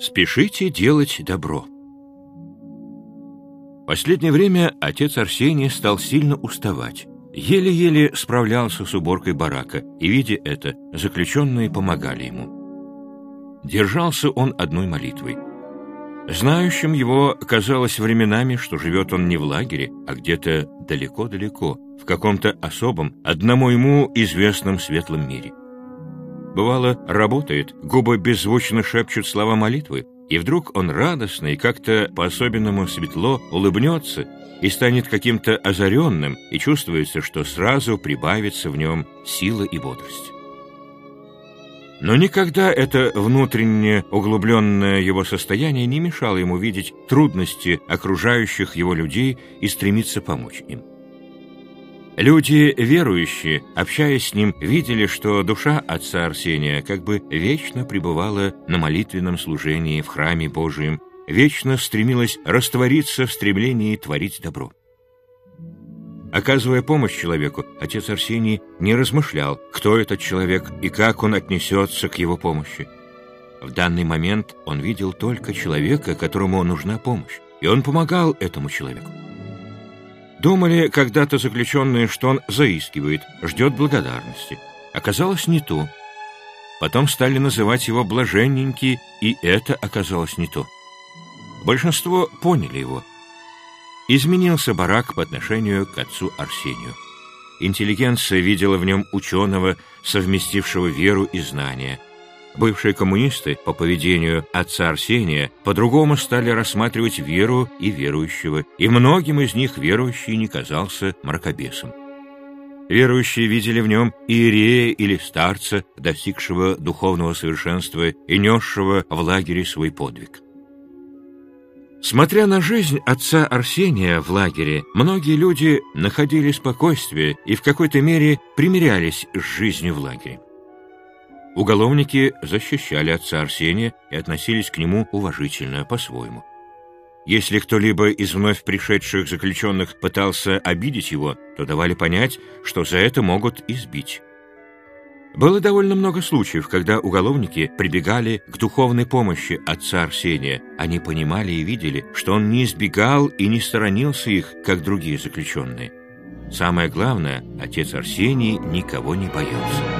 Спешите делать добро. Последнее время отец Арсений стал сильно уставать. Еле-еле справлялся с уборкой барака, и, видя это, заключенные помогали ему. Держался он одной молитвой. Знающим его казалось временами, что живет он не в лагере, а где-то далеко-далеко, в каком-то особом, одному ему известном светлом мире. Бывало, работает, губы беззвучно шепчут слова молитвы, и вдруг он радостно и как-то по-особенному светло улыбнется и станет каким-то озаренным, и чувствуется, что сразу прибавится в нем сила и бодрость. Но никогда это внутреннее углубленное его состояние не мешало ему видеть трудности окружающих его людей и стремиться помочь им. Люди, верующие, общаясь с ним, видели, что душа отца Арсения как бы вечно пребывала на молитвенном служении в храме Божием, вечно стремилась раствориться в стремлении творить добро. Оказывая помощь человеку, отец Арсений не размышлял, кто этот человек и как он отнесется к его помощи. В данный момент он видел только человека, которому нужна помощь, и он помогал этому человеку. Думали когда-то заключенные, что он заискивает, ждет благодарности. Оказалось не то. Потом стали называть его блаженненький, и это оказалось не то. Большинство поняли его. Изменился барак по отношению к отцу Арсению. Интеллигенция видела в нем ученого, совместившего веру и знания – Бывшие коммунисты, по поведению отца Арсения, по-другому стали рассматривать веру и верующего, и многим из них верующий не казался мракобесом. Верующие видели в нем иерея или старца, достигшего духовного совершенства и несшего в лагере свой подвиг. Смотря на жизнь отца Арсения в лагере, многие люди находили спокойствие и в какой-то мере примирялись с жизнью в лагере. Уголовники защищали отца Арсения и относились к нему уважительно, по-своему. Если кто-либо из вновь пришедших заключенных пытался обидеть его, то давали понять, что за это могут избить. Было довольно много случаев, когда уголовники прибегали к духовной помощи отца Арсения. Они понимали и видели, что он не избегал и не сторонился их, как другие заключенные. Самое главное, отец Арсений никого не боялся.